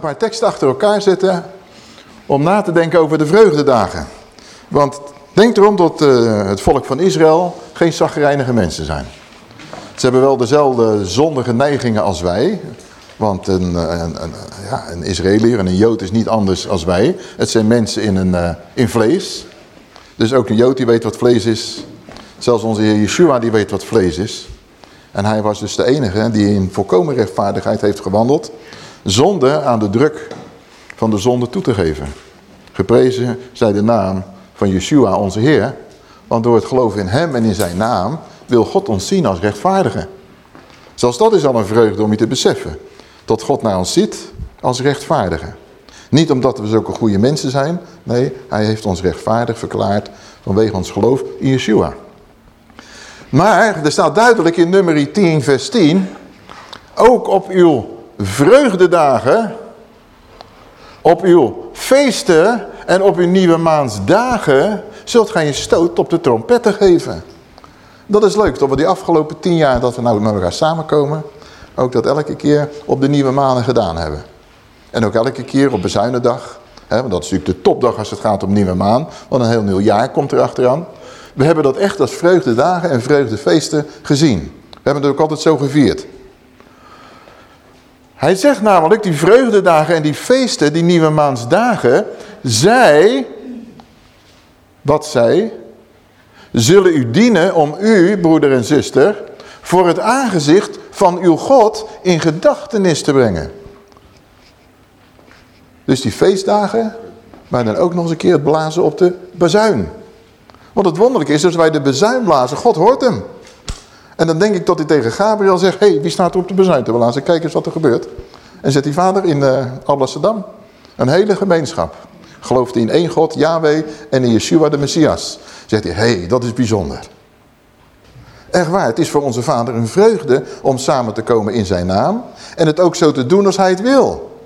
Een paar teksten achter elkaar zetten om na te denken over de vreugdedagen. Want denk erom dat uh, het volk van Israël geen zagrijnige mensen zijn. Ze hebben wel dezelfde zondige neigingen als wij. Want een, een, een, ja, een Israëliër en een Jood is niet anders als wij. Het zijn mensen in, een, uh, in vlees. Dus ook een Jood die weet wat vlees is. Zelfs onze Heer Yeshua die weet wat vlees is. En hij was dus de enige die in volkomen rechtvaardigheid heeft gewandeld. Zonder aan de druk van de zonde toe te geven. Geprezen zij de naam van Yeshua onze Heer. Want door het geloof in hem en in zijn naam wil God ons zien als rechtvaardigen. Zelfs dat is al een vreugde om je te beseffen. Dat God naar ons ziet als rechtvaardigen. Niet omdat we zulke goede mensen zijn. Nee, hij heeft ons rechtvaardig verklaard vanwege ons geloof in Yeshua. Maar er staat duidelijk in nummer 10 vers 10. Ook op uw vreugdedagen, op uw feesten en op uw nieuwe maansdagen zult gij je stoot op de trompetten geven. Dat is leuk, dat we die afgelopen tien jaar dat we nou met elkaar samenkomen, ook dat elke keer op de nieuwe maanden gedaan hebben. En ook elke keer op bezuinendag, hè, want dat is natuurlijk de topdag als het gaat om nieuwe maan, want een heel nieuw jaar komt er achteraan. We hebben dat echt als vreugdedagen en vreugdefeesten gezien. We hebben het ook altijd zo gevierd. Hij zegt namelijk, die vreugdedagen en die feesten, die nieuwe maansdagen, zij, wat zij, zullen u dienen om u, broeder en zuster, voor het aangezicht van uw God in gedachtenis te brengen. Dus die feestdagen, maar dan ook nog eens een keer het blazen op de bazuin. Want het wonderlijke is, als wij de bezuin blazen, God hoort hem. En dan denk ik dat hij tegen Gabriel zegt, hé, hey, wie staat er op de bezuin te blazen? Kijk eens wat er gebeurt. En zet die vader in uh, Alblasserdam. Een hele gemeenschap. Gelooft in één God, Yahweh en in Yeshua de Messias. Zegt hij, hé, hey, dat is bijzonder. Echt waar, het is voor onze vader een vreugde om samen te komen in zijn naam. En het ook zo te doen als hij het wil.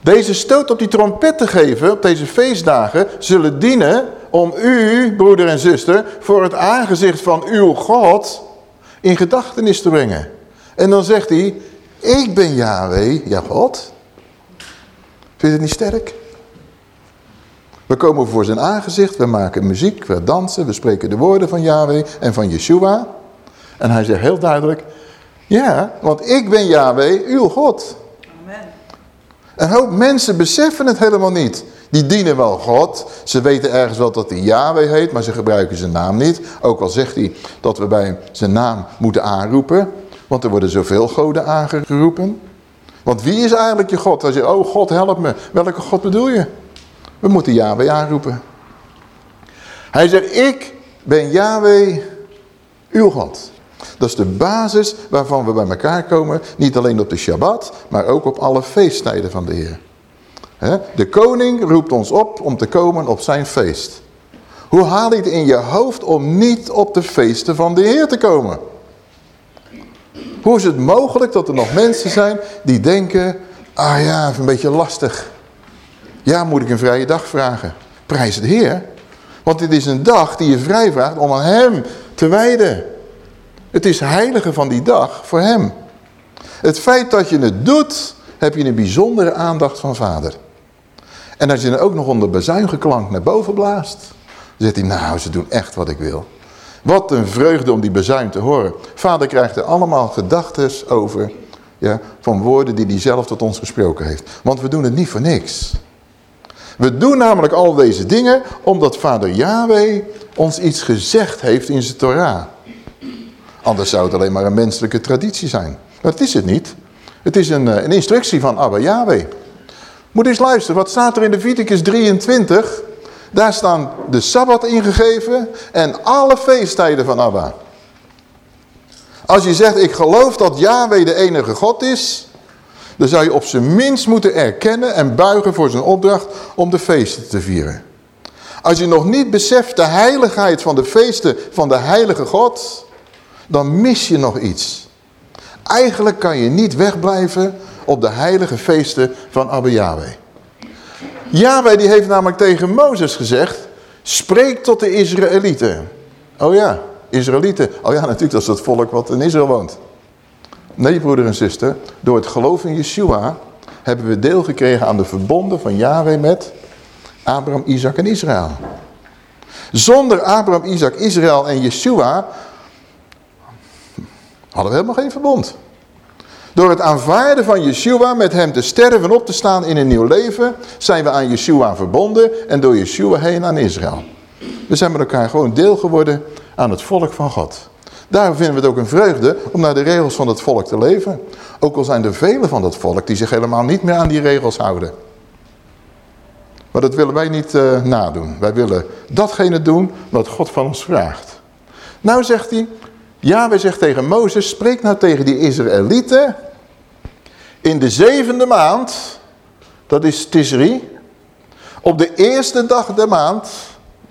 Deze stoot op die trompet te geven, op deze feestdagen, zullen dienen om u, broeder en zuster, voor het aangezicht van uw God in gedachtenis te brengen. En dan zegt hij, ik ben Yahweh, ja God. Vind je het niet sterk? We komen voor zijn aangezicht, we maken muziek, we dansen, we spreken de woorden van Yahweh en van Yeshua. En hij zegt heel duidelijk, ja, want ik ben Yahweh, uw God. Een hoop mensen beseffen het helemaal niet. Die dienen wel God. Ze weten ergens wel dat hij Yahweh heet, maar ze gebruiken zijn naam niet. Ook al zegt hij dat we bij zijn naam moeten aanroepen. Want er worden zoveel goden aangeroepen. Want wie is eigenlijk je God? Als je, oh God help me. Welke God bedoel je? We moeten Yahweh aanroepen. Hij zegt, ik ben Yahweh, uw God. Dat is de basis waarvan we bij elkaar komen. Niet alleen op de Shabbat, maar ook op alle feesttijden van de Heer. De koning roept ons op om te komen op zijn feest. Hoe haal je het in je hoofd om niet op de feesten van de Heer te komen? Hoe is het mogelijk dat er nog mensen zijn die denken... Ah ja, een beetje lastig. Ja, moet ik een vrije dag vragen? Prijs de Heer. Want dit is een dag die je vrij vraagt om aan hem te wijden. Het is heilige van die dag voor hem. Het feit dat je het doet, heb je een bijzondere aandacht van vader. En als je dan ook nog onder bezuingeklank naar boven blaast, dan zegt hij, nou, ze doen echt wat ik wil. Wat een vreugde om die bezuin te horen. Vader krijgt er allemaal gedachten over, ja, van woorden die hij zelf tot ons gesproken heeft. Want we doen het niet voor niks. We doen namelijk al deze dingen omdat vader Yahweh ons iets gezegd heeft in zijn Torah. Anders zou het alleen maar een menselijke traditie zijn. Maar dat is het niet. Het is een, eh, een instructie van Abba Yahweh. Moet eens luisteren, wat staat er in Leviticus 23? Daar staan de Sabbat ingegeven en alle feesttijden van Abba. Als je zegt, ik geloof dat Yahweh de enige God is... dan zou je op zijn minst moeten erkennen en buigen voor zijn opdracht om de feesten te vieren. Als je nog niet beseft de heiligheid van de feesten van de heilige God... dan mis je nog iets. Eigenlijk kan je niet wegblijven op de heilige feesten van Abba Yahweh. Yahweh die heeft namelijk tegen Mozes gezegd, spreek tot de Israëlieten. Oh ja, Israëlieten. Oh ja, natuurlijk, dat is het volk wat in Israël woont. Nee, broeder en zuster. Door het geloof in Yeshua hebben we deel gekregen aan de verbonden van Yahweh met Abraham, Isaac en Israël. Zonder Abraham, Isaac, Israël en Yeshua hadden we helemaal geen verbond. Door het aanvaarden van Yeshua, met hem te sterven en op te staan in een nieuw leven, zijn we aan Yeshua verbonden en door Yeshua heen aan Israël. We zijn met elkaar gewoon deel geworden aan het volk van God. Daarom vinden we het ook een vreugde om naar de regels van het volk te leven. Ook al zijn er velen van dat volk die zich helemaal niet meer aan die regels houden. Maar dat willen wij niet uh, nadoen. Wij willen datgene doen wat God van ons vraagt. Nou zegt hij, wij zegt tegen Mozes, spreek nou tegen die Israëlieten. In de zevende maand, dat is Tisri, op de eerste dag der maand,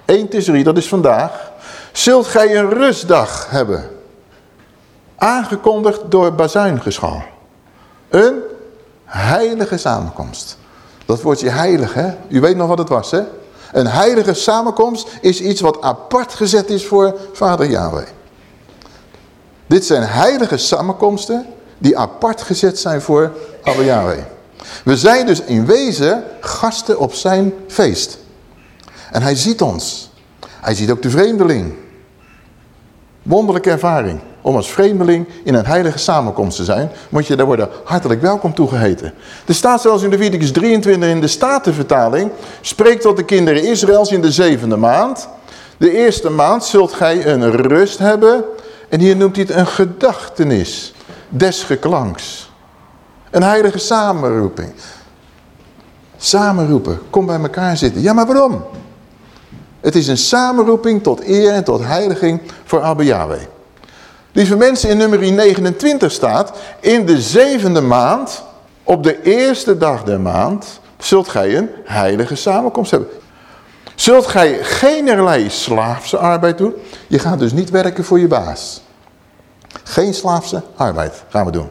1 Tisri, dat is vandaag, zult gij een rustdag hebben. Aangekondigd door bazuingeschal. Een heilige samenkomst. Dat woordje heilig, hè? U weet nog wat het was, hè? Een heilige samenkomst is iets wat apart gezet is voor vader Yahweh. Dit zijn heilige samenkomsten die apart gezet zijn voor Abba Yahweh. We zijn dus in wezen gasten op zijn feest. En hij ziet ons. Hij ziet ook de vreemdeling. Wonderlijke ervaring. Om als vreemdeling in een heilige samenkomst te zijn, moet je daar worden hartelijk welkom toegeheten. Er staat zelfs in de Leviticus 23 in de Statenvertaling, spreek tot de kinderen Israëls in de zevende maand. De eerste maand zult gij een rust hebben. En hier noemt hij het een gedachtenis des geklanks. Een heilige samenroeping. Samenroepen, kom bij elkaar zitten. Ja, maar waarom? Het is een samenroeping tot eer en tot heiliging voor Abba Yahweh. Lieve mensen, in nummer 29 staat, in de zevende maand, op de eerste dag der maand, zult gij een heilige samenkomst hebben. Zult gij geen slaafse arbeid doen? Je gaat dus niet werken voor je baas. Geen slaafse arbeid gaan we doen.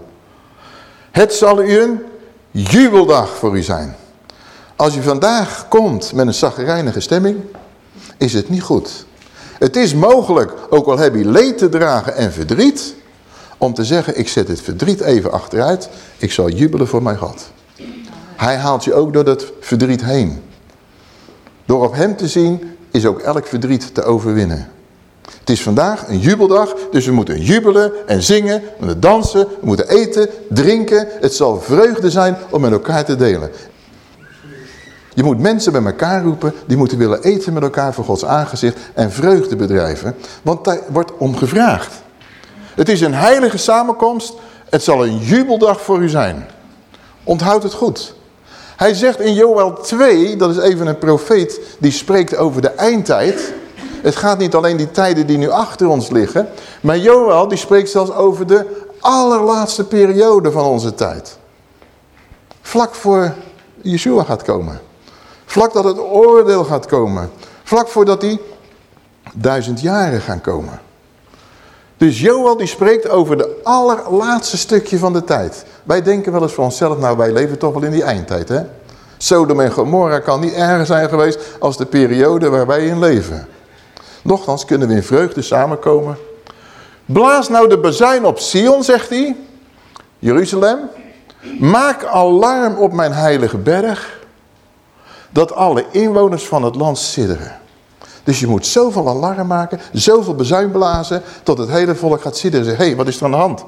Het zal u een jubeldag voor u zijn. Als u vandaag komt met een zagrijnige stemming, is het niet goed. Het is mogelijk, ook al heb je leed te dragen en verdriet, om te zeggen, ik zet het verdriet even achteruit, ik zal jubelen voor mijn God. Hij haalt je ook door dat verdriet heen. Door op hem te zien, is ook elk verdriet te overwinnen. Het is vandaag een jubeldag, dus we moeten jubelen en zingen, we moeten dansen, we moeten eten, drinken. Het zal vreugde zijn om met elkaar te delen. Je moet mensen bij elkaar roepen, die moeten willen eten met elkaar voor Gods aangezicht en vreugde bedrijven. Want daar wordt om gevraagd. Het is een heilige samenkomst, het zal een jubeldag voor u zijn. Onthoud het goed. Hij zegt in Joel 2, dat is even een profeet die spreekt over de eindtijd. Het gaat niet alleen die tijden die nu achter ons liggen. Maar Joel die spreekt zelfs over de allerlaatste periode van onze tijd. Vlak voor Yeshua gaat komen. Vlak dat het oordeel gaat komen. Vlak voordat die duizend jaren gaan komen. Dus Joel die spreekt over de allerlaatste stukje van de tijd. Wij denken wel eens voor onszelf, nou wij leven toch wel in die eindtijd hè. Sodom en Gomorra kan niet erger zijn geweest als de periode waar wij in leven. Nochtans kunnen we in vreugde samenkomen. Blaas nou de bazuin op Sion, zegt hij. Jeruzalem. Maak alarm op mijn heilige berg dat alle inwoners van het land sidderen. Dus je moet zoveel alarm maken, zoveel bezuin blazen, tot het hele volk gaat sidderen en zegt, hé, hey, wat is er aan de hand?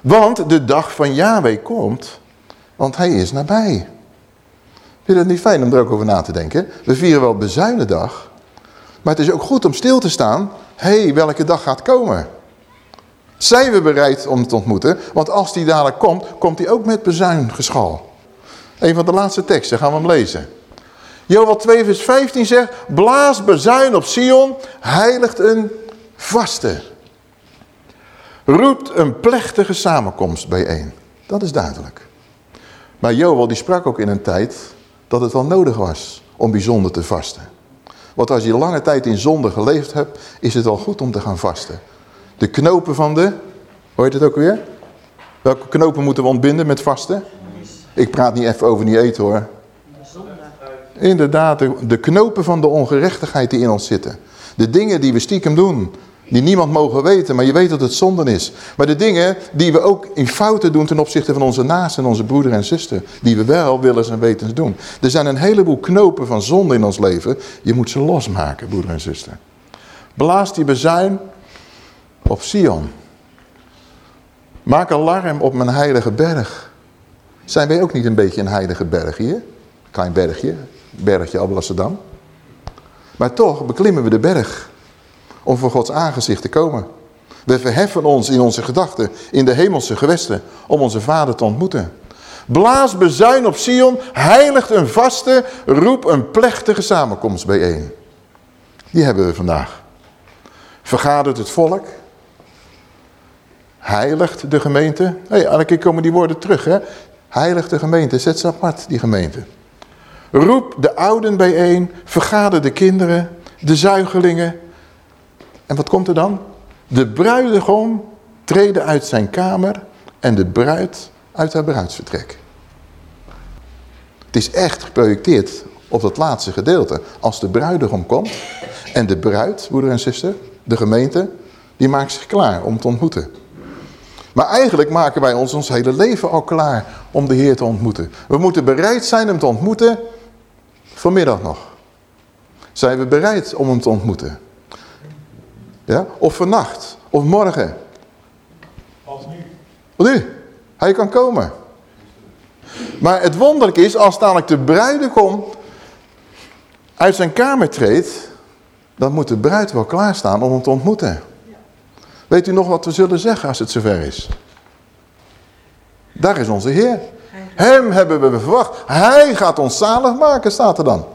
Want de dag van Yahweh komt, want hij is nabij. Vind je het niet fijn om er ook over na te denken? We vieren wel bezuinendag, maar het is ook goed om stil te staan, hé, hey, welke dag gaat komen? Zijn we bereid om te ontmoeten? Want als die dadelijk komt, komt hij ook met bezuingeschal. Een van de laatste teksten, gaan we hem lezen. Joel 2 vers 15 zegt, blaas bezuin op Sion, heiligt een vaste. Roept een plechtige samenkomst bijeen. Dat is duidelijk. Maar Joel die sprak ook in een tijd dat het wel nodig was om bijzonder te vasten. Want als je lange tijd in zonde geleefd hebt, is het al goed om te gaan vasten. De knopen van de, hoe heet het ook weer? Welke knopen moeten we ontbinden met vasten? Ik praat niet even over niet eten hoor. Inderdaad, de, knopen van de ongerechtigheid die in ons zitten. De dingen die we stiekem doen. Die niemand mogen weten, maar je weet dat het zonde is. Maar de dingen die we ook in fouten doen ten opzichte van onze naast en onze broeder en zuster. Die we wel willen en weten doen. Er zijn een heleboel knopen van zonde in ons leven. Je moet ze losmaken, broeder en zuster. Blaas die bezuin op Sion. Maak alarm op mijn heilige berg. Zijn wij ook niet een beetje een heilige berg hier? Klein bergje, bergje Alblasserdam. Maar toch beklimmen we de berg om voor Gods aangezicht te komen. We verheffen ons in onze gedachten, in de hemelse gewesten, om onze vader te ontmoeten. Blaas bezuin op Sion, heiligt een vaste, roep een plechtige samenkomst bijeen. Die hebben we vandaag. Vergadert het volk, heiligt de gemeente. Hey, elke keer komen die woorden terug. Hè? Heiligt de gemeente, zet ze apart, die gemeente. Roep de ouden bijeen, vergader de kinderen, de zuigelingen. En wat komt er dan? De bruidegom treden uit zijn kamer en de bruid uit haar bruidsvertrek. Het is echt geprojecteerd op dat laatste gedeelte. Als de bruidegom komt en de bruid, broeder en zuster, de gemeente, die maakt zich klaar om te ontmoeten. Maar eigenlijk maken wij ons ons hele leven al klaar om de Heer te ontmoeten. We moeten bereid zijn hem te ontmoeten vanmiddag nog. Zijn we bereid om hem te ontmoeten? Ja? Of vannacht, of morgen. Als nu. Nu, hij kan komen. Maar het wonderlijke is, als dadelijk de bruidegom uit zijn kamer treedt, dan moet de bruid wel klaarstaan om hem te ontmoeten. Weet u nog wat we zullen zeggen als het zover is? Daar is onze Heer. Hem hebben we verwacht. Hij gaat ons zalig maken, staat er dan.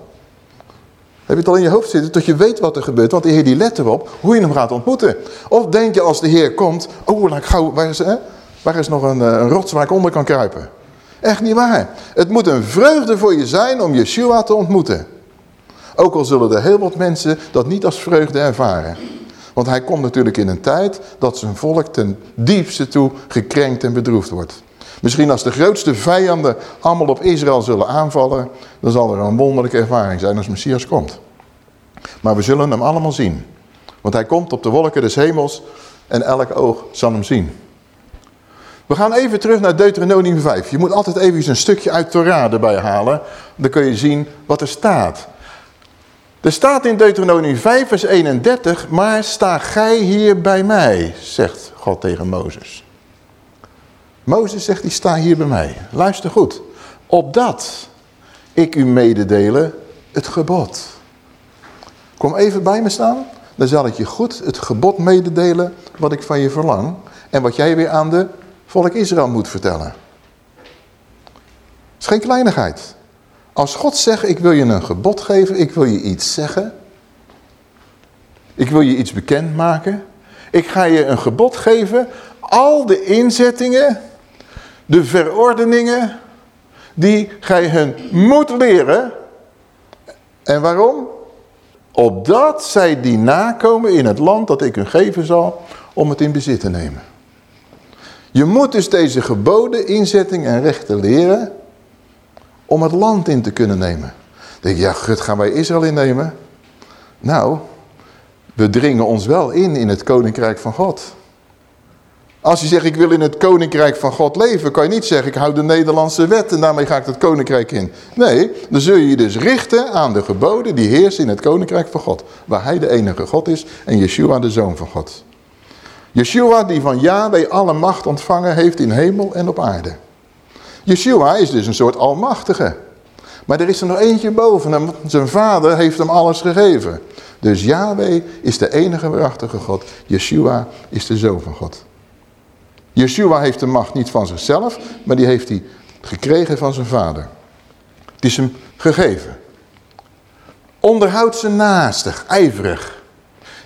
Je het al in je hoofd zitten, tot je weet wat er gebeurt. Want de Heer die let erop hoe je hem gaat ontmoeten. Of denk je als de Heer komt, oh laat ik gauw, waar is, hè? waar is nog een, eh, een rots waar ik onder kan kruipen? Echt niet waar. Het moet een vreugde voor je zijn om Yeshua te ontmoeten. Ook al zullen er heel wat mensen dat niet als vreugde ervaren. Want hij komt natuurlijk in een tijd dat zijn volk ten diepste toe gekrenkt en bedroefd wordt. Misschien als de grootste vijanden allemaal op Israël zullen aanvallen, dan zal er een wonderlijke ervaring zijn als Messias komt. Maar we zullen hem allemaal zien. Want hij komt op de wolken des hemels en elk oog zal hem zien. We gaan even terug naar Deuteronomium 5. Je moet altijd even een stukje uit Torah erbij halen. Dan kun je zien wat er staat. Er staat in Deuteronomium 5 vers 31, maar sta gij hier bij mij, zegt God tegen Mozes. Mozes zegt, die sta hier bij mij. Luister goed. Opdat ik u mededelen het gebod. Kom even bij me staan. Dan zal ik je goed het gebod mededelen wat ik van je verlang. En wat jij weer aan de volk Israël moet vertellen. Het is geen kleinigheid. Als God zegt, ik wil je een gebod geven, ik wil je iets zeggen. Ik wil je iets bekendmaken. Ik ga je een gebod geven. Al de inzettingen, de verordeningen, die gij hun moet leren. En waarom? Opdat zij die nakomen in het land dat ik hun geven zal, om het in bezit te nemen. Je moet dus deze geboden, inzetting en rechten leren om het land in te kunnen nemen. Dan denk je, ja gut, gaan wij Israël innemen? Nou, we dringen ons wel in in het koninkrijk van God. Als je zegt, ik wil in het koninkrijk van God leven, kan je niet zeggen, ik hou de Nederlandse wet en daarmee ga ik het koninkrijk in. Nee, dan zul je je dus richten aan de geboden die heersen in het koninkrijk van God. Waar hij de enige God is en Yeshua de zoon van God. Yeshua die van Yahweh alle macht ontvangen heeft in hemel en op aarde. Yeshua is dus een soort almachtige. Maar er is er nog eentje boven hem. Zijn vader heeft hem alles gegeven. Dus Yahweh is de enige waarachtige God. Yeshua is de zoon van God. Yeshua heeft de macht niet van zichzelf, maar die heeft hij gekregen van zijn vader. Het is hem gegeven. Onderhoud ze naastig, ijverig.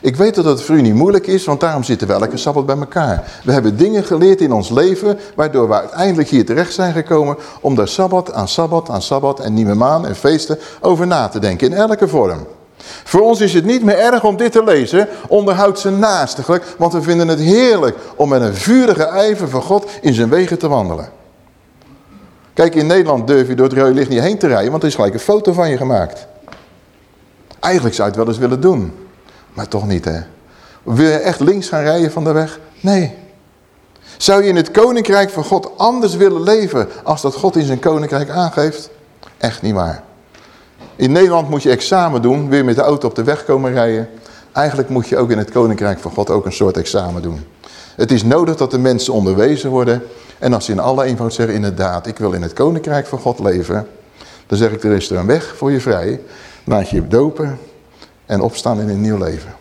Ik weet dat het voor u niet moeilijk is, want daarom zitten we elke Sabbat bij elkaar. We hebben dingen geleerd in ons leven, waardoor we uiteindelijk hier terecht zijn gekomen... om daar Sabbat aan Sabbat aan Sabbat en nieuwe maan en feesten over na te denken, in elke vorm. Voor ons is het niet meer erg om dit te lezen, onderhoud ze naastiglijk, want we vinden het heerlijk om met een vurige ijver van God in zijn wegen te wandelen. Kijk, in Nederland durf je door het rode niet heen te rijden, want er is gelijk een foto van je gemaakt. Eigenlijk zou je het wel eens willen doen. Maar toch niet, hè. Wil je echt links gaan rijden van de weg? Nee. Zou je in het koninkrijk van God anders willen leven als dat God in zijn koninkrijk aangeeft? Echt niet waar. In Nederland moet je examen doen, weer met de auto op de weg komen rijden. Eigenlijk moet je ook in het koninkrijk van God ook een soort examen doen. Het is nodig dat de mensen onderwezen worden. En als ze in alle eenvoud zeggen, inderdaad, ik wil in het koninkrijk van God leven. Dan zeg ik, er is er een weg voor je vrij. Laat je dopen en opstaan in een nieuw leven.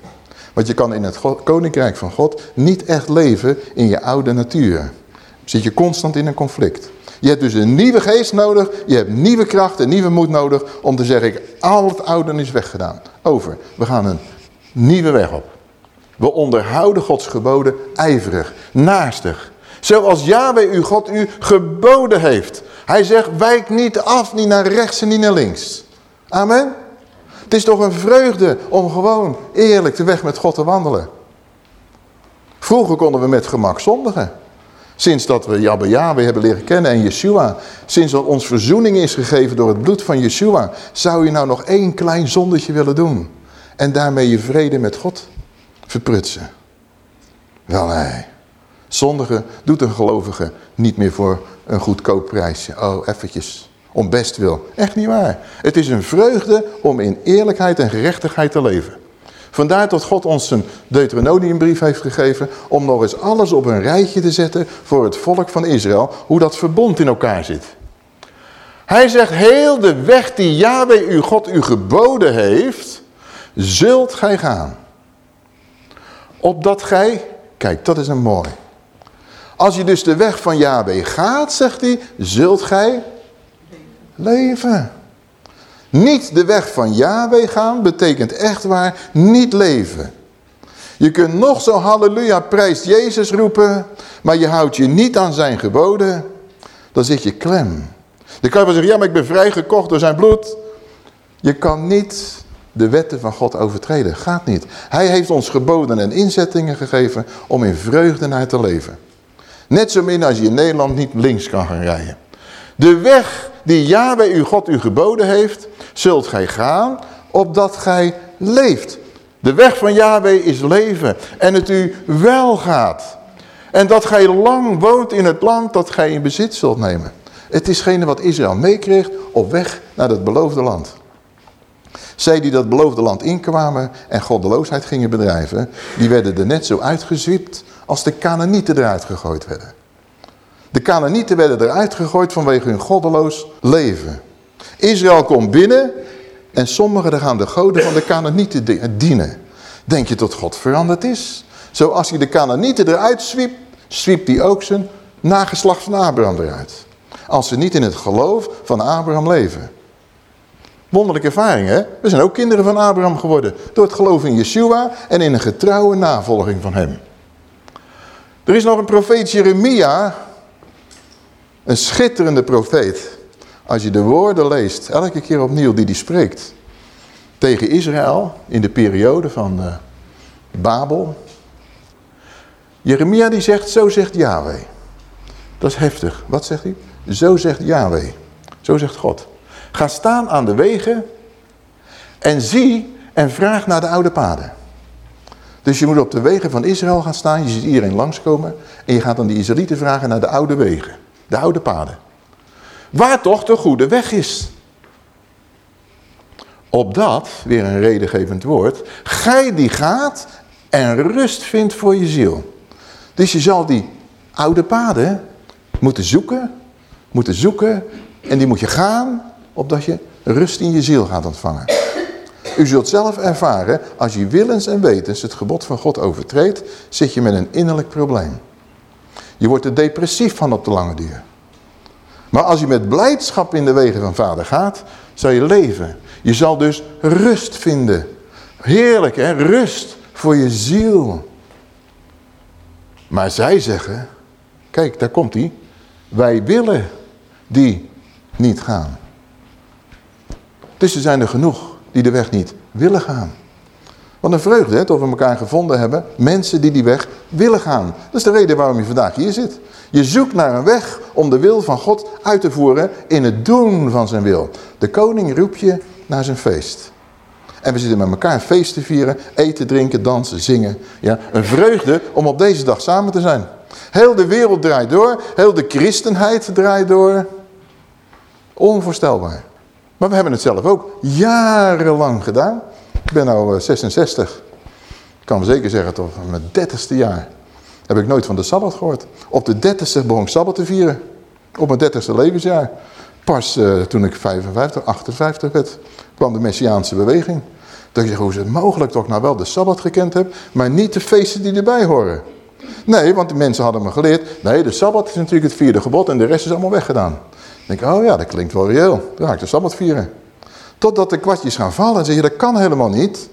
Want je kan in het koninkrijk van God niet echt leven in je oude natuur. Zit je constant in een conflict. Je hebt dus een nieuwe geest nodig, je hebt nieuwe kracht en nieuwe moed nodig om te zeggen, al het oude is weggedaan. Over, we gaan een nieuwe weg op. We onderhouden Gods geboden ijverig, naastig. Zoals Yahweh uw God u geboden heeft. Hij zegt, wijk niet af, niet naar rechts en niet naar links. Amen. Het is toch een vreugde om gewoon eerlijk de weg met God te wandelen. Vroeger konden we met gemak zondigen. Sinds dat we Jabba Yahweh hebben leren kennen en Yeshua. Sinds dat ons verzoening is gegeven door het bloed van Yeshua. Zou je nou nog één klein zondetje willen doen. En daarmee je vrede met God verprutsen. Wel nee. Zondige doet een gelovige niet meer voor een goedkoop prijsje. Oh, eventjes. Om best wil. Echt niet waar. Het is een vreugde om in eerlijkheid en gerechtigheid te leven. Vandaar dat God ons een Deuteronomiumbrief heeft gegeven... om nog eens alles op een rijtje te zetten voor het volk van Israël... hoe dat verbond in elkaar zit. Hij zegt, heel de weg die Yahweh uw God u geboden heeft... zult gij gaan. Opdat gij... Kijk, dat is een mooi. Als je dus de weg van Yahweh gaat, zegt hij... zult gij leven. Niet de weg van Yahweh gaan betekent echt waar niet leven. Je kunt nog zo halleluja prijst Jezus roepen, maar je houdt je niet aan zijn geboden, dan zit je klem. Dan kan zeggen, ja maar ik ben vrijgekocht door zijn bloed. Je kan niet de wetten van God overtreden, gaat niet. Hij heeft ons geboden en inzettingen gegeven om in vreugde naar te leven. Net zo min als je in Nederland niet links kan gaan rijden. De weg die Yahweh uw God u geboden heeft, zult gij gaan, opdat gij leeft. De weg van Yahweh is leven en het u wel gaat. En dat gij lang woont in het land dat gij in bezit zult nemen. Het is gene wat Israël meekreeg op weg naar het beloofde land. Zij die dat beloofde land inkwamen en goddeloosheid gingen bedrijven, die werden er net zo uitgezwiept als de Canaanieten eruit gegooid werden. De Canaanieten werden eruit gegooid vanwege hun goddeloos leven. Israël komt binnen en sommigen gaan de goden van de Canaanieten dienen. Denk je dat God veranderd is? Zoals hij de Canaanieten eruit zwiept, zwiept hij ook zijn nageslacht van Abraham eruit. Als ze niet in het geloof van Abraham leven. Wonderlijke ervaring, hè? We zijn ook kinderen van Abraham geworden. Door het geloof in Yeshua en in een getrouwe navolging van hem. Er is nog een profeet Jeremia. Een schitterende profeet. Als je de woorden leest, elke keer opnieuw die hij spreekt. Tegen Israël in de periode van uh, Babel. Jeremia die zegt, zo zegt Yahweh. Dat is heftig. Wat zegt hij? Zo zegt Yahweh. Zo zegt God. Ga staan aan de wegen en zie en vraag naar de oude paden. Dus je moet op de wegen van Israël gaan staan. Je ziet iedereen langskomen. En je gaat dan die Israëlieten vragen naar de oude wegen. De oude paden. Waar toch de goede weg is. Opdat, weer een redengevend woord, gij die gaat en rust vindt voor je ziel. Dus je zal die oude paden moeten zoeken, moeten zoeken en die moet je gaan, opdat je rust in je ziel gaat ontvangen. U zult zelf ervaren, als je willens en wetens het gebod van God overtreedt, zit je met een innerlijk probleem. Je wordt er depressief van op de lange duur. Maar als je met blijdschap in de wegen van vader gaat, zal je leven. Je zal dus rust vinden. Heerlijk hè, rust voor je ziel. Maar zij zeggen, kijk daar komt hij, wij willen die niet gaan. Dus er zijn er genoeg die de weg niet willen gaan. Wat een vreugde hè, dat we elkaar gevonden hebben. Mensen die die weg willen gaan. Dat is de reden waarom je vandaag hier zit. Je zoekt naar een weg om de wil van God uit te voeren in het doen van zijn wil. De koning roept je naar zijn feest. En we zitten met elkaar feest te vieren, eten, drinken, dansen, zingen. Ja, een vreugde om op deze dag samen te zijn. Heel de wereld draait door, heel de christenheid draait door. Onvoorstelbaar. Maar we hebben het zelf ook jarenlang gedaan. Ik ben nu 66. Ik kan zeker zeggen tot mijn dertigste jaar. Heb ik nooit van de Sabbat gehoord. Op de dertigste begon ik Sabbat te vieren. Op mijn dertigste levensjaar. Pas uh, toen ik 55, 58 werd, kwam de Messiaanse beweging. Dat je hoe is het mogelijk dat ik nou wel de Sabbat gekend heb, maar niet de feesten die erbij horen. Nee, want de mensen hadden me geleerd, nee, de Sabbat is natuurlijk het vierde gebod en de rest is allemaal weggedaan. Dan denk ik, oh ja, dat klinkt wel reëel. Dan ga ik de Sabbat vieren. Totdat de kwartjes gaan vallen en zeg je, dat kan helemaal niet.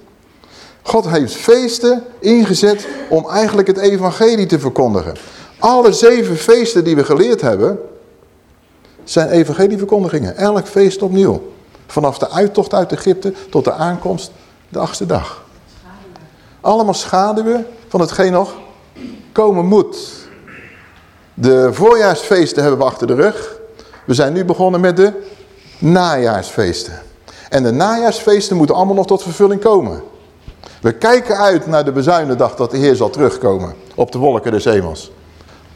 God heeft feesten ingezet om eigenlijk het evangelie te verkondigen. Alle zeven feesten die we geleerd hebben, zijn evangelieverkondigingen. Elk feest opnieuw. Vanaf de uittocht uit Egypte tot de aankomst de achtste dag. Allemaal schaduwen van hetgeen nog komen moet. De voorjaarsfeesten hebben we achter de rug. We zijn nu begonnen met de najaarsfeesten. En de najaarsfeesten moeten allemaal nog tot vervulling komen. We kijken uit naar de bezuinendag dat de Heer zal terugkomen op de wolken des hemels.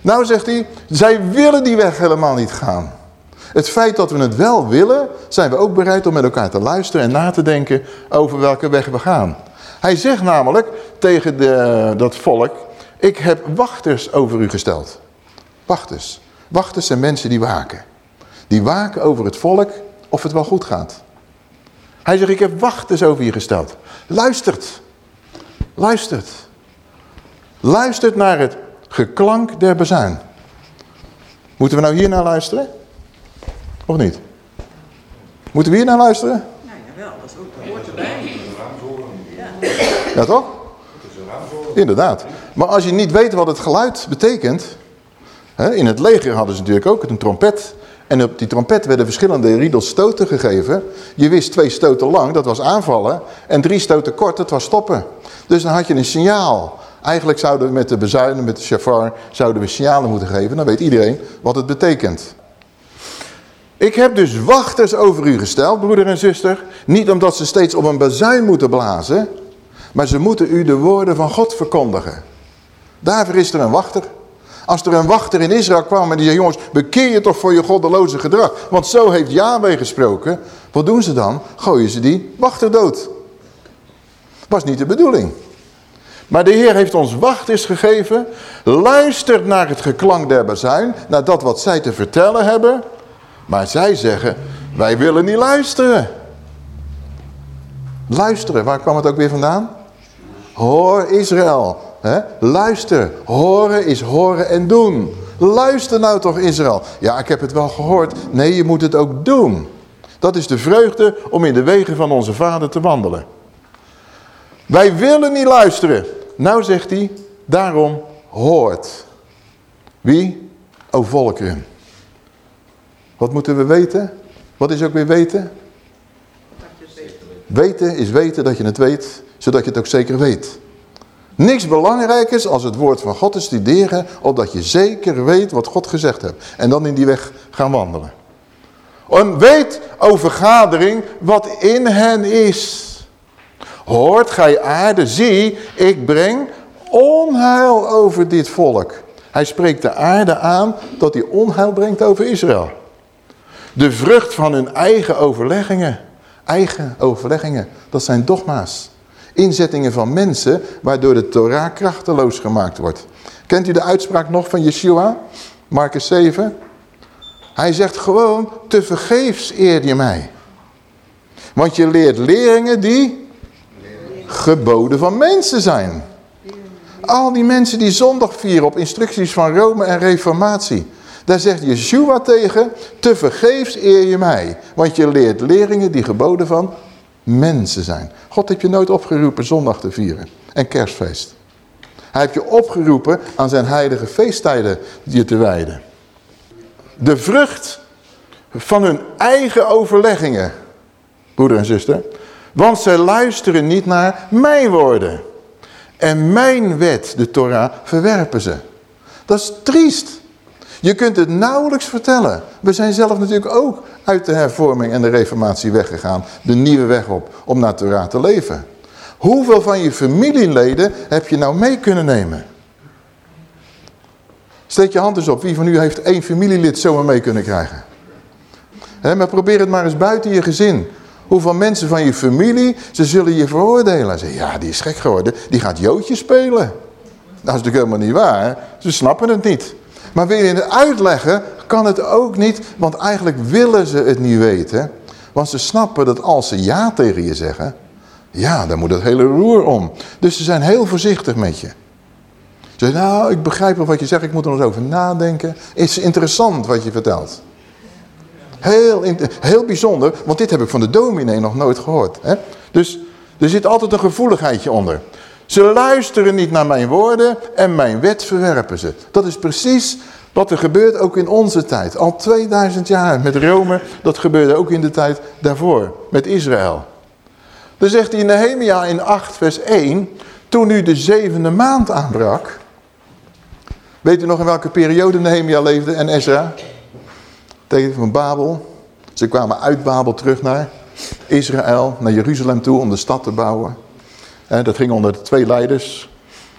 Nou zegt hij, zij willen die weg helemaal niet gaan. Het feit dat we het wel willen, zijn we ook bereid om met elkaar te luisteren en na te denken over welke weg we gaan. Hij zegt namelijk tegen de, dat volk, ik heb wachters over u gesteld. Wachters. Wachters zijn mensen die waken. Die waken over het volk of het wel goed gaat. Hij zegt, ik heb wachters over je gesteld. Luistert. Luistert. Luistert naar het geklank der bezuin. Moeten we nou hier naar luisteren? Of niet? Moeten we hier naar luisteren? Nou jawel, dat is ook, hoort erbij. Ja, toch? Inderdaad. Maar als je niet weet wat het geluid betekent... Hè, in het leger hadden ze natuurlijk ook een trompet... En op die trompet werden verschillende riedels stoten gegeven. Je wist twee stoten lang, dat was aanvallen. En drie stoten kort, dat was stoppen. Dus dan had je een signaal. Eigenlijk zouden we met de bezuinen, met de chauffeur, zouden we signalen moeten geven. Dan weet iedereen wat het betekent. Ik heb dus wachters over u gesteld, broeder en zuster. Niet omdat ze steeds op een bazuin moeten blazen. Maar ze moeten u de woorden van God verkondigen. Daarvoor is er een wachter. Als er een wachter in Israël kwam en die zei, jongens, bekeer je toch voor je goddeloze gedrag. Want zo heeft Yahweh gesproken. Wat doen ze dan? Gooien ze die wachter dood. Was niet de bedoeling. Maar de Heer heeft ons wachters gegeven. Luistert naar het geklank der bazuin. Naar dat wat zij te vertellen hebben. Maar zij zeggen, wij willen niet luisteren. Luisteren, waar kwam het ook weer vandaan? Hoor Israël. Hè? Luister, horen is horen en doen. Luister nou toch Israël. Ja, ik heb het wel gehoord. Nee, je moet het ook doen. Dat is de vreugde om in de wegen van onze vader te wandelen. Wij willen niet luisteren. Nou zegt hij, daarom hoort. Wie? O volkeren. Wat moeten we weten? Wat is ook weer weten? Weten is weten dat je het weet, zodat je het ook zeker weet. Niks belangrijkers als het woord van God te studeren, opdat je zeker weet wat God gezegd heeft. En dan in die weg gaan wandelen. En weet, o vergadering, wat in hen is. Hoort gij aarde, zie, ik breng onheil over dit volk. Hij spreekt de aarde aan dat hij onheil brengt over Israël. De vrucht van hun eigen overleggingen. Eigen overleggingen, dat zijn dogma's. Inzettingen van mensen waardoor de Torah krachteloos gemaakt wordt. Kent u de uitspraak nog van Yeshua? Marcus 7. Hij zegt gewoon, te vergeefs eer je mij. Want je leert leringen die geboden van mensen zijn. Al die mensen die zondag vieren op instructies van Rome en reformatie. Daar zegt Yeshua tegen, te vergeefs eer je mij. Want je leert leringen die geboden van mensen zijn. God heeft je nooit opgeroepen zondag te vieren en kerstfeest. Hij heeft je opgeroepen aan zijn heilige feesttijden je te wijden. De vrucht van hun eigen overleggingen, broeder en zuster. Want zij luisteren niet naar mijn woorden. En mijn wet, de Torah, verwerpen ze. Dat is triest. Je kunt het nauwelijks vertellen. We zijn zelf natuurlijk ook uit de hervorming en de reformatie weggegaan. De nieuwe weg op, om naar Torah te leven. Hoeveel van je familieleden heb je nou mee kunnen nemen? Steek je hand eens op. Wie van u heeft één familielid zomaar mee kunnen krijgen? Maar probeer het maar eens buiten je gezin. Hoeveel mensen van je familie, ze zullen je veroordelen. Zeggen, ja, die is gek geworden. Die gaat joodje spelen. Dat is natuurlijk helemaal niet waar. Ze snappen het niet. Maar wil je het uitleggen, kan het ook niet. Want eigenlijk willen ze het niet weten. Want ze snappen dat als ze ja tegen je zeggen... Ja, dan moet het hele roer om. Dus ze zijn heel voorzichtig met je. Ze zeggen, nou, ik begrijp wel wat je zegt. Ik moet er nog eens over nadenken. Is interessant wat je vertelt. Heel, heel bijzonder, want dit heb ik van de dominee nog nooit gehoord. Hè? Dus er zit altijd een gevoeligheidje onder. Ze luisteren niet naar mijn woorden en mijn wet verwerpen ze. Dat is precies wat er gebeurt ook in onze tijd. Al 2000 jaar met Rome, dat gebeurde ook in de tijd daarvoor, met Israël. Dan zegt hij in Nehemia in 8 vers 1, toen nu de zevende maand aanbrak. Weet u nog in welke periode Nehemia leefde en Ezra? Tegen van Babel. Ze kwamen uit Babel terug naar Israël, naar Jeruzalem toe om de stad te bouwen. En dat ging onder de twee leiders,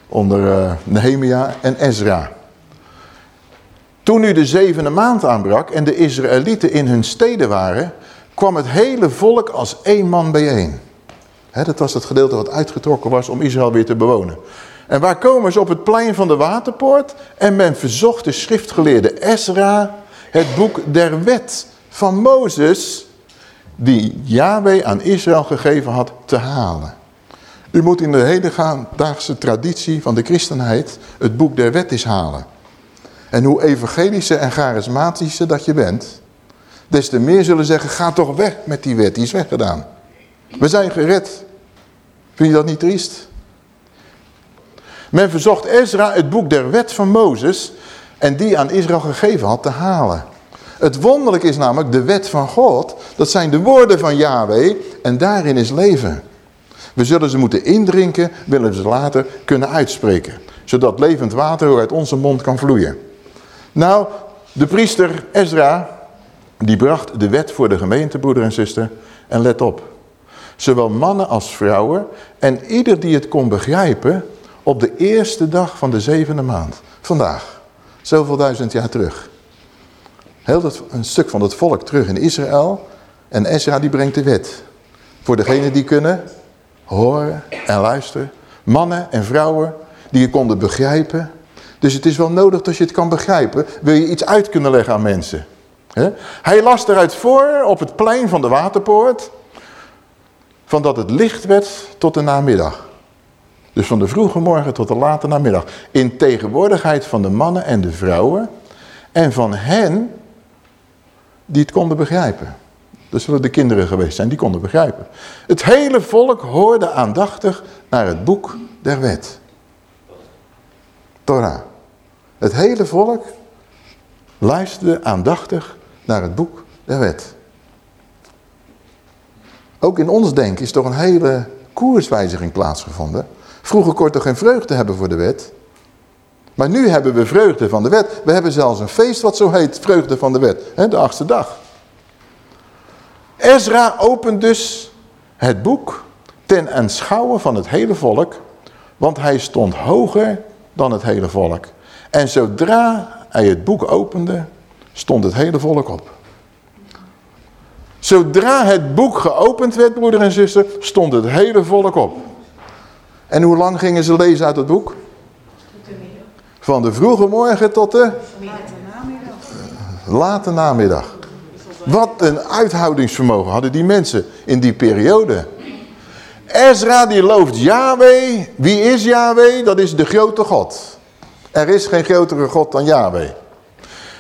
onder uh, Nehemia en Ezra. Toen nu de zevende maand aanbrak en de Israëlieten in hun steden waren, kwam het hele volk als één man bijeen. dat was het gedeelte wat uitgetrokken was om Israël weer te bewonen. En waar komen ze? Op het plein van de waterpoort. En men verzocht de schriftgeleerde Ezra het boek der wet van Mozes, die Yahweh aan Israël gegeven had, te halen. U moet in de hedendaagse traditie van de christenheid het boek der wet eens halen. En hoe evangelische en charismatische dat je bent, des te meer zullen zeggen, ga toch weg met die wet, die is weggedaan. We zijn gered. Vind je dat niet triest? Men verzocht Ezra het boek der wet van Mozes en die aan Israël gegeven had te halen. Het wonderlijk is namelijk de wet van God, dat zijn de woorden van Yahweh en daarin is leven. We zullen ze moeten indrinken, willen ze later kunnen uitspreken. Zodat levend water uit onze mond kan vloeien. Nou, de priester Ezra, die bracht de wet voor de gemeente, broeder en zuster. En let op, zowel mannen als vrouwen en ieder die het kon begrijpen op de eerste dag van de zevende maand. Vandaag, zoveel duizend jaar terug. Heel dat, een stuk van het volk terug in Israël. En Ezra die brengt de wet. Voor degenen die kunnen horen en luisteren. Mannen en vrouwen die je konden begrijpen. Dus het is wel nodig dat je het kan begrijpen. Wil je iets uit kunnen leggen aan mensen. Hij las eruit voor op het plein van de waterpoort. Van dat het licht werd tot de namiddag. Dus van de vroege morgen tot de late namiddag. In tegenwoordigheid van de mannen en de vrouwen. En van hen die het konden begrijpen. Dat zullen de kinderen geweest zijn, die konden begrijpen. Het hele volk hoorde aandachtig naar het boek der wet. Torah. Het hele volk luisterde aandachtig naar het boek der wet. Ook in ons denken is toch een hele koerswijziging plaatsgevonden. Vroeger kon je geen vreugde hebben voor de wet. Maar nu hebben we vreugde van de wet. We hebben zelfs een feest wat zo heet, vreugde van de wet. de achtste dag. Ezra opent dus het boek ten aanschouwen van het hele volk. Want hij stond hoger dan het hele volk. En zodra hij het boek opende, stond het hele volk op. Zodra het boek geopend werd, broeder en zuster, stond het hele volk op. En hoe lang gingen ze lezen uit het boek? Van de vroege morgen tot de late namiddag. Wat een uithoudingsvermogen hadden die mensen in die periode. Ezra die looft Yahweh. Wie is Yahweh? Dat is de grote God. Er is geen grotere God dan Yahweh.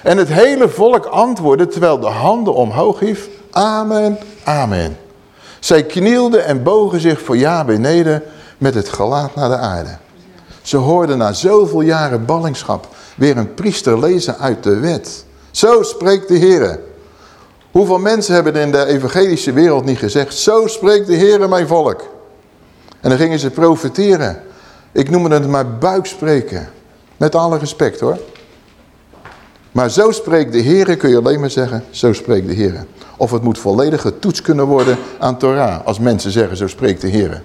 En het hele volk antwoordde terwijl de handen omhoog hief. Amen, amen. Zij knielden en bogen zich voor Yahweh neder met het gelaat naar de aarde. Ze hoorden na zoveel jaren ballingschap weer een priester lezen uit de wet. Zo spreekt de Heer. Hoeveel mensen hebben in de evangelische wereld niet gezegd, zo spreekt de Heer mijn volk. En dan gingen ze profeteren. Ik noem het maar buikspreken. Met alle respect hoor. Maar zo spreekt de Heer, kun je alleen maar zeggen, zo spreekt de Heer. Of het moet volledig getoetst kunnen worden aan Torah, als mensen zeggen, zo spreekt de Heer.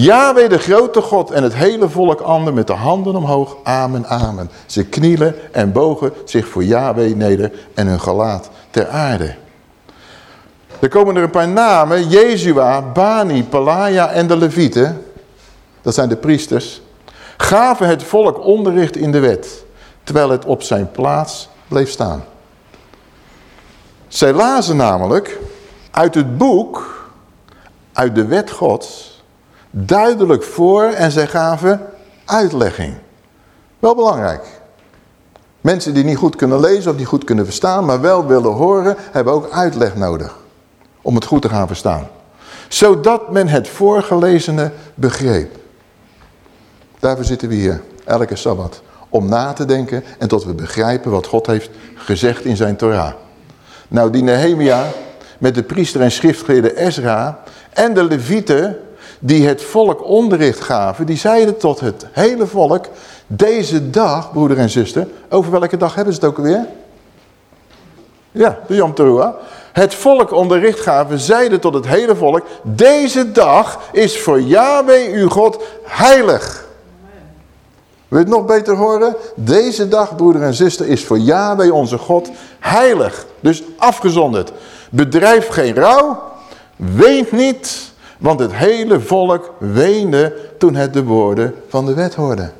Yahweh de grote God en het hele volk ander met de handen omhoog, amen, amen. Ze knielen en bogen zich voor Yahweh neder en hun gelaat ter aarde. Er komen er een paar namen, Jezua, Bani, Pelaja en de Levieten, dat zijn de priesters, gaven het volk onderricht in de wet, terwijl het op zijn plaats bleef staan. Zij lazen namelijk uit het boek, uit de wet gods, duidelijk voor en zij gaven uitlegging. Wel belangrijk. Mensen die niet goed kunnen lezen of niet goed kunnen verstaan, maar wel willen horen, hebben ook uitleg nodig. Om het goed te gaan verstaan. Zodat men het voorgelezene begreep. Daarvoor zitten we hier, elke Sabbat. Om na te denken en tot we begrijpen wat God heeft gezegd in zijn Torah. Nou, die Nehemia met de priester en schriftgeleerde Ezra en de levieten die het volk onderricht gaven, die zeiden tot het hele volk, deze dag, broeder en zuster, over welke dag hebben ze het ook alweer? Ja, de Yom Teruah. Het volk onderricht gaven, zeiden tot het hele volk, deze dag is voor Yahweh uw God heilig. Wil je het nog beter horen? Deze dag, broeder en zuster, is voor Yahweh onze God heilig. Dus afgezonderd. Bedrijf geen rouw, weent niet, want het hele volk weende toen het de woorden van de wet hoorde.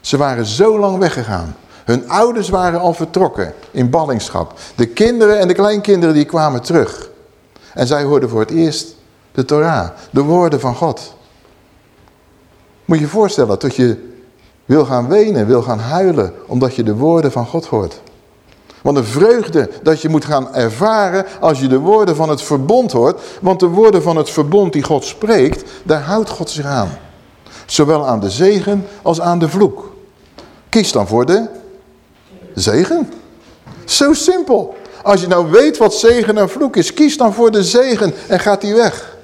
Ze waren zo lang weggegaan. Hun ouders waren al vertrokken in ballingschap. De kinderen en de kleinkinderen die kwamen terug. En zij hoorden voor het eerst de Torah, de woorden van God. Moet je je voorstellen dat je wil gaan wenen, wil gaan huilen, omdat je de woorden van God hoort. Want een vreugde dat je moet gaan ervaren als je de woorden van het verbond hoort. Want de woorden van het verbond die God spreekt, daar houdt God zich aan. Zowel aan de zegen als aan de vloek. Kies dan voor de zegen. Zo simpel. Als je nou weet wat zegen en vloek is, kies dan voor de zegen en gaat die weg.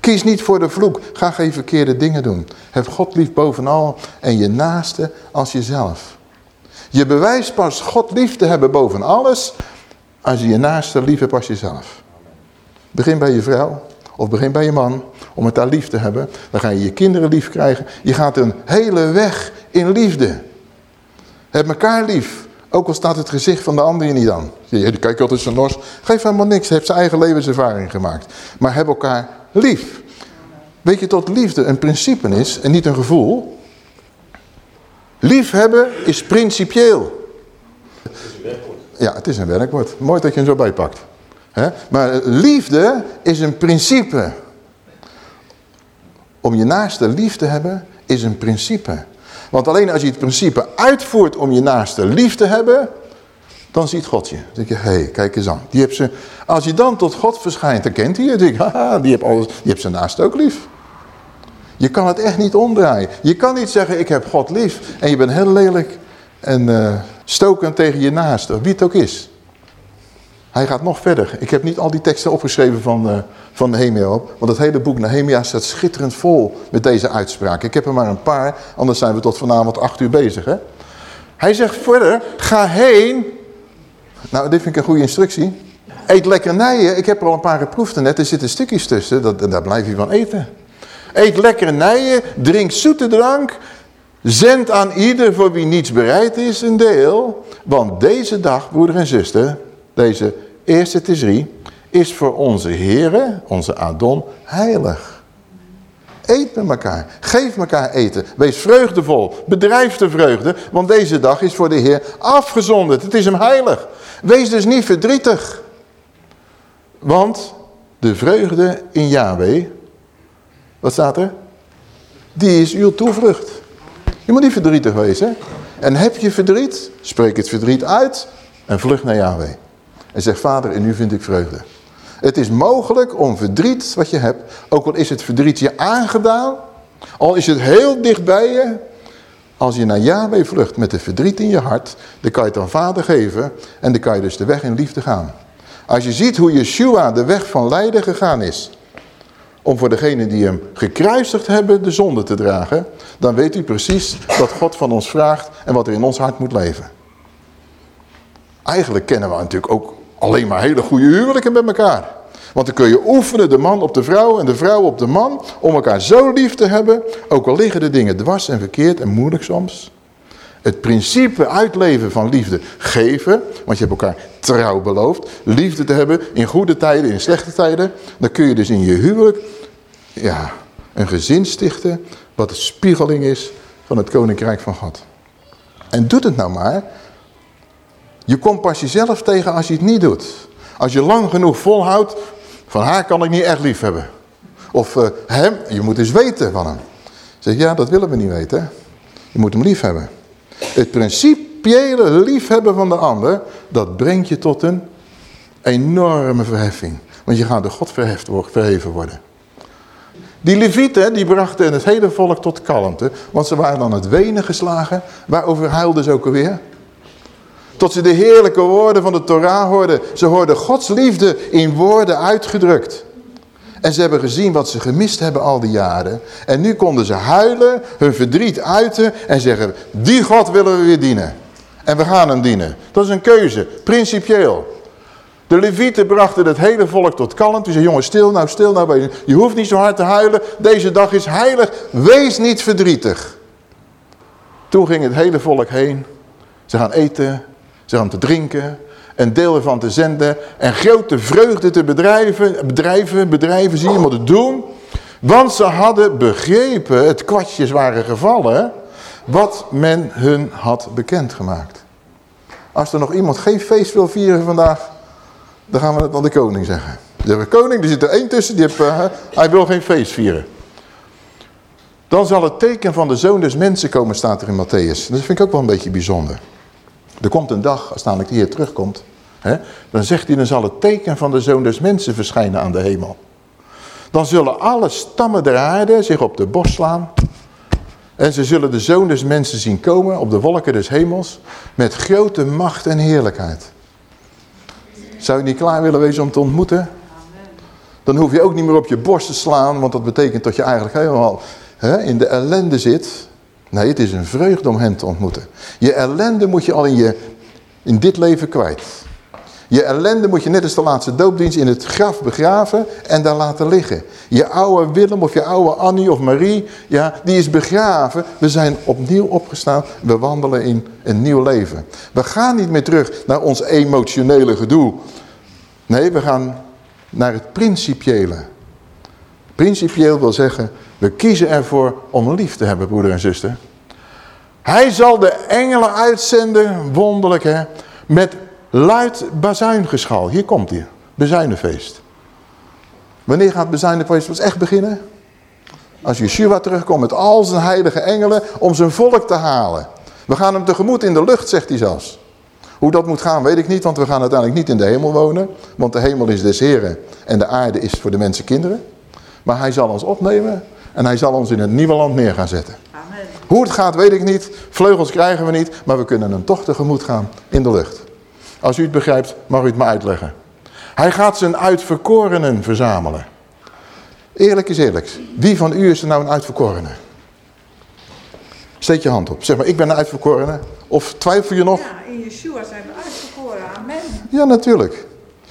Kies niet voor de vloek. Ga geen verkeerde dingen doen. Heb God lief bovenal en je naaste als jezelf. Je bewijst pas God lief te hebben boven alles als je je naaste lief hebt als jezelf. Begin bij je vrouw of begin bij je man om het daar lief te hebben. Dan ga je je kinderen lief krijgen. Je gaat een hele weg in liefde. Heb elkaar lief. Ook al staat het gezicht van de ander je niet aan. Je kijkt altijd zo nos. Geef helemaal niks. Heeft zijn eigen levenservaring gemaakt. Maar heb elkaar lief. Weet je tot liefde een principe is en niet een gevoel? Liefhebben is principieel. Ja, het is een werkwoord. Mooi dat je hem zo bijpakt. Maar liefde is een principe. Om je naaste lief te hebben is een principe. Want alleen als je het principe uitvoert om je naaste lief te hebben, dan ziet God je. Dan denk je, hé, hey, kijk eens aan. Die heeft ze, als je dan tot God verschijnt, dan kent hij je. Dan denk je, haha, die heeft, alles, die heeft zijn naast ook lief. Je kan het echt niet omdraaien. Je kan niet zeggen, ik heb God lief. En je bent heel lelijk en uh, stokend tegen je naaste. Wie het ook is. Hij gaat nog verder. Ik heb niet al die teksten opgeschreven van, uh, van Nehemia op. Want het hele boek Nehemia staat schitterend vol met deze uitspraken. Ik heb er maar een paar, anders zijn we tot vanavond acht uur bezig. Hè? Hij zegt verder, ga heen. Nou, dit vind ik een goede instructie. Eet lekkernijen. Ik heb er al een paar geproefd net. Er zitten stukjes tussen. Dat, daar blijf je van eten. Eet lekkernijen. Drink zoete drank. Zend aan ieder voor wie niets bereid is een deel. Want deze dag, broeder en zuster, deze eerste drie, is voor onze Here, onze Adon, heilig. Eet met elkaar. Geef elkaar eten. Wees vreugdevol. Bedrijf de vreugde. Want deze dag is voor de Heer afgezonderd. Het is hem heilig. Wees dus niet verdrietig. Want de vreugde in Yahweh, wat staat er? Die is uw toevlucht. Je moet niet verdrietig wezen. En heb je verdriet, spreek het verdriet uit en vlucht naar Yahweh. En zeg, vader, in u vind ik vreugde. Het is mogelijk om verdriet wat je hebt, ook al is het verdriet je aangedaan, al is het heel dicht bij je, als je naar Yahweh vlucht met de verdriet in je hart, dan kan je het aan vader geven en dan kan je dus de weg in liefde gaan. Als je ziet hoe Yeshua de weg van lijden gegaan is, om voor degenen die hem gekruisigd hebben de zonde te dragen, dan weet u precies wat God van ons vraagt en wat er in ons hart moet leven. Eigenlijk kennen we natuurlijk ook alleen maar hele goede huwelijken met elkaar. Want dan kun je oefenen, de man op de vrouw en de vrouw op de man, om elkaar zo lief te hebben, ook al liggen de dingen dwars en verkeerd en moeilijk soms. Het principe uitleven van liefde geven, want je hebt elkaar trouw beloofd, liefde te hebben in goede tijden, in slechte tijden. Dan kun je dus in je huwelijk ja, een gezin stichten wat de spiegeling is van het koninkrijk van God. En doet het nou maar. Je komt pas jezelf tegen als je het niet doet. Als je lang genoeg volhoudt, van haar kan ik niet echt lief hebben. Of uh, hem, je moet eens weten van hem. Zeg, ja, dat willen we niet weten. Je moet hem lief hebben. Het principiële liefhebben van de ander, dat brengt je tot een enorme verheffing. Want je gaat door God verheft, verheven worden. Die levieten die brachten het hele volk tot kalmte. Want ze waren dan het wenen geslagen. Waarover huilden ze ook alweer? Tot ze de heerlijke woorden van de Torah hoorden. Ze hoorden Gods liefde in woorden uitgedrukt. En ze hebben gezien wat ze gemist hebben al die jaren. En nu konden ze huilen, hun verdriet uiten en zeggen, die God willen we weer dienen. En we gaan hem dienen. Dat is een keuze, principieel. De levieten brachten het hele volk tot kalmte. Die zeiden, jongens, stil nou, stil nou. Je hoeft niet zo hard te huilen. Deze dag is heilig. Wees niet verdrietig. Toen ging het hele volk heen. Ze gaan eten, ze gaan te drinken, een deel ervan te zenden en grote vreugde te bedrijven, bedrijven, bedrijven, zie je, moeten doen. Want ze hadden begrepen, het kwartjes waren gevallen, wat men hun had bekendgemaakt. Als er nog iemand geen feest wil vieren vandaag, dan gaan we het aan de koning zeggen. De koning, er zit er één tussen, die heeft, uh, hij wil geen feest vieren. Dan zal het teken van de zoon des mensen komen, staat er in Matthäus. Dat vind ik ook wel een beetje bijzonder. Er komt een dag, als namelijk die Heer terugkomt, hè, dan zegt hij, dan zal het teken van de Zoon des Mensen verschijnen aan de hemel. Dan zullen alle stammen der aarde zich op de borst slaan. En ze zullen de Zoon des Mensen zien komen op de wolken des hemels met grote macht en heerlijkheid. Zou je niet klaar willen wezen om te ontmoeten? Dan hoef je ook niet meer op je borst te slaan, want dat betekent dat je eigenlijk helemaal hè, in de ellende zit. Nee, het is een vreugde om hem te ontmoeten. Je ellende moet je al in, je, in dit leven kwijt. Je ellende moet je net als de laatste doopdienst in het graf begraven en daar laten liggen. Je oude Willem of je oude Annie of Marie, ja, die is begraven. We zijn opnieuw opgestaan. We wandelen in een nieuw leven. We gaan niet meer terug naar ons emotionele gedoe. Nee, we gaan naar het principiële. Principieel wil zeggen, we kiezen ervoor om lief te hebben, broeder en zuster. Hij zal de engelen uitzenden, wonderlijk hè, met luid bazuingeschal. Hier komt hij, bezuinenfeest. Wanneer gaat het bezuinenfeest echt beginnen? Als Yeshua terugkomt met al zijn heilige engelen om zijn volk te halen. We gaan hem tegemoet in de lucht, zegt hij zelfs. Hoe dat moet gaan, weet ik niet, want we gaan uiteindelijk niet in de hemel wonen. Want de hemel is des Heren en de aarde is voor de mensen kinderen. Maar hij zal ons opnemen en hij zal ons in het nieuwe land neer gaan zetten. Amen. Hoe het gaat weet ik niet. Vleugels krijgen we niet. Maar we kunnen hem toch tegemoet gaan in de lucht. Als u het begrijpt mag u het maar uitleggen. Hij gaat zijn uitverkorenen verzamelen. Eerlijk is eerlijk. Wie van u is er nou een uitverkorene? Steek je hand op. Zeg maar, ik ben een uitverkorene. Of twijfel je nog? Ja, in Yeshua zijn we uitverkoren. Amen. Ja, natuurlijk.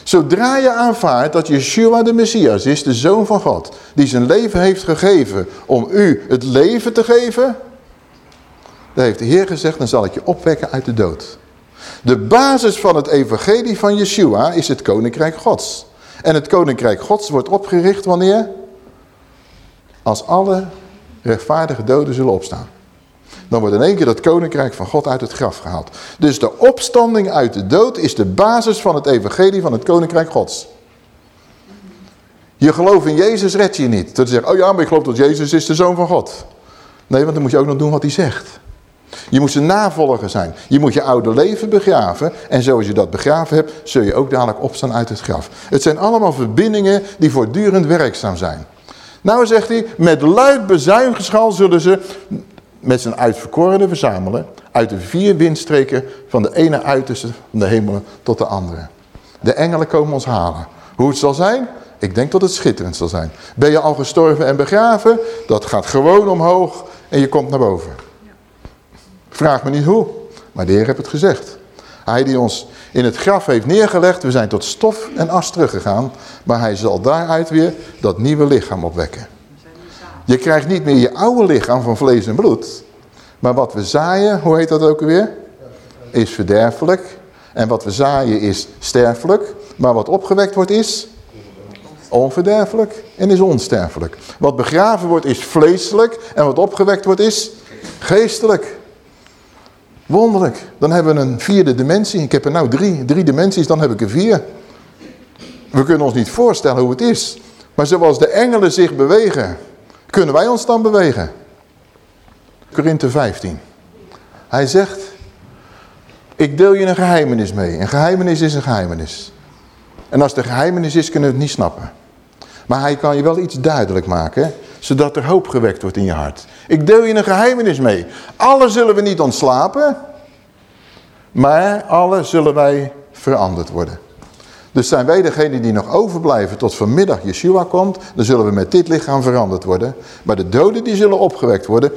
Zodra je aanvaardt dat Yeshua de Messias is, de Zoon van God, die zijn leven heeft gegeven om u het leven te geven, dan heeft de Heer gezegd, dan zal ik je opwekken uit de dood. De basis van het evangelie van Yeshua is het koninkrijk gods. En het koninkrijk gods wordt opgericht wanneer? Als alle rechtvaardige doden zullen opstaan. Dan wordt in één keer dat koninkrijk van God uit het graf gehaald. Dus de opstanding uit de dood is de basis van het evangelie van het koninkrijk gods. Je geloof in Jezus redt je niet. Dat je zegt, oh ja, maar ik geloof dat Jezus is de Zoon van God. Nee, want dan moet je ook nog doen wat hij zegt. Je moet zijn navolger zijn. Je moet je oude leven begraven. En zoals je dat begraven hebt, zul je ook dadelijk opstaan uit het graf. Het zijn allemaal verbindingen die voortdurend werkzaam zijn. Nou zegt hij, met luid bezuingeschal zullen ze met zijn uitverkorenen verzamelen uit de vier windstreken van de ene uiterste van de hemel tot de andere. De engelen komen ons halen. Hoe het zal zijn? Ik denk dat het schitterend zal zijn. Ben je al gestorven en begraven? Dat gaat gewoon omhoog en je komt naar boven. Vraag me niet hoe, maar de Heer heeft het gezegd. Hij die ons in het graf heeft neergelegd, we zijn tot stof en as teruggegaan. Maar hij zal daaruit weer dat nieuwe lichaam opwekken. Je krijgt niet meer je oude lichaam van vlees en bloed. Maar wat we zaaien, hoe heet dat ook weer? Is verderfelijk. En wat we zaaien is sterfelijk. Maar wat opgewekt wordt is onverderfelijk en is onsterfelijk. Wat begraven wordt is vleeselijk en wat opgewekt wordt is geestelijk. Wonderlijk. Dan hebben we een vierde dimensie. Ik heb er nou drie, drie dimensies, dan heb ik er vier. We kunnen ons niet voorstellen hoe het is. Maar zoals de engelen zich bewegen, kunnen wij ons dan bewegen. Korinthe 15. Hij zegt, ik deel je een geheimenis mee. Een geheimenis is een geheimenis. En als er geheimenis is, kunnen we het niet snappen. Maar hij kan je wel iets duidelijk maken, zodat er hoop gewekt wordt in je hart. Ik deel je een geheimenis mee. Alle zullen we niet ontslapen, maar alle zullen wij veranderd worden. Dus zijn wij degene die nog overblijven tot vanmiddag Yeshua komt, dan zullen we met dit lichaam veranderd worden. Maar de doden die zullen opgewekt worden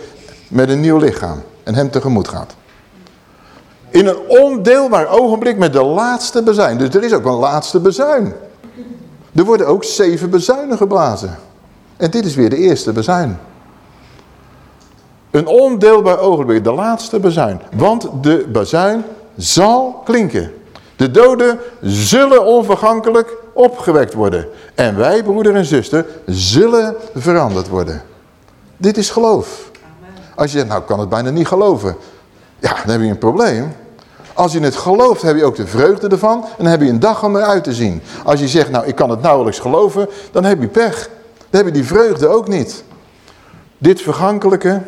met een nieuw lichaam en hem tegemoet gaat. In een ondeelbaar ogenblik met de laatste bezuin. Dus er is ook een laatste bezuin. Er worden ook zeven bezuinen geblazen. En dit is weer de eerste bezuin. Een ondeelbaar ogenblik, de laatste bezuin. Want de bezuin zal klinken. De doden zullen onvergankelijk opgewekt worden. En wij, broeder en zuster, zullen veranderd worden. Dit is geloof. Als je zegt, nou kan het bijna niet geloven. Ja, dan heb je een probleem. Als je het gelooft, heb je ook de vreugde ervan. En dan heb je een dag om eruit te zien. Als je zegt, nou ik kan het nauwelijks geloven, dan heb je pech. Dan heb je die vreugde ook niet. Dit vergankelijke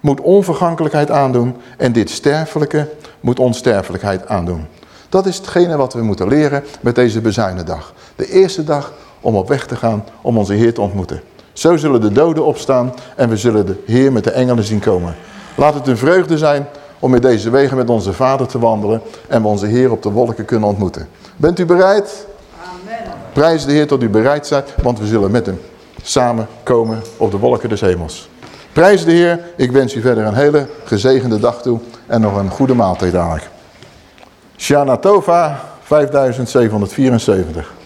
moet onvergankelijkheid aandoen. En dit sterfelijke moet onsterfelijkheid aandoen. Dat is hetgene wat we moeten leren met deze bezuinendag. De eerste dag om op weg te gaan om onze Heer te ontmoeten. Zo zullen de doden opstaan en we zullen de Heer met de engelen zien komen. Laat het een vreugde zijn om met deze wegen met onze Vader te wandelen en we onze Heer op de wolken kunnen ontmoeten. Bent u bereid? Amen. Prijs de Heer tot u bereid bent, want we zullen met hem samen komen op de wolken des hemels. Prijs de Heer, ik wens u verder een hele gezegende dag toe en nog een goede maaltijd dadelijk. Shana Tova 5774.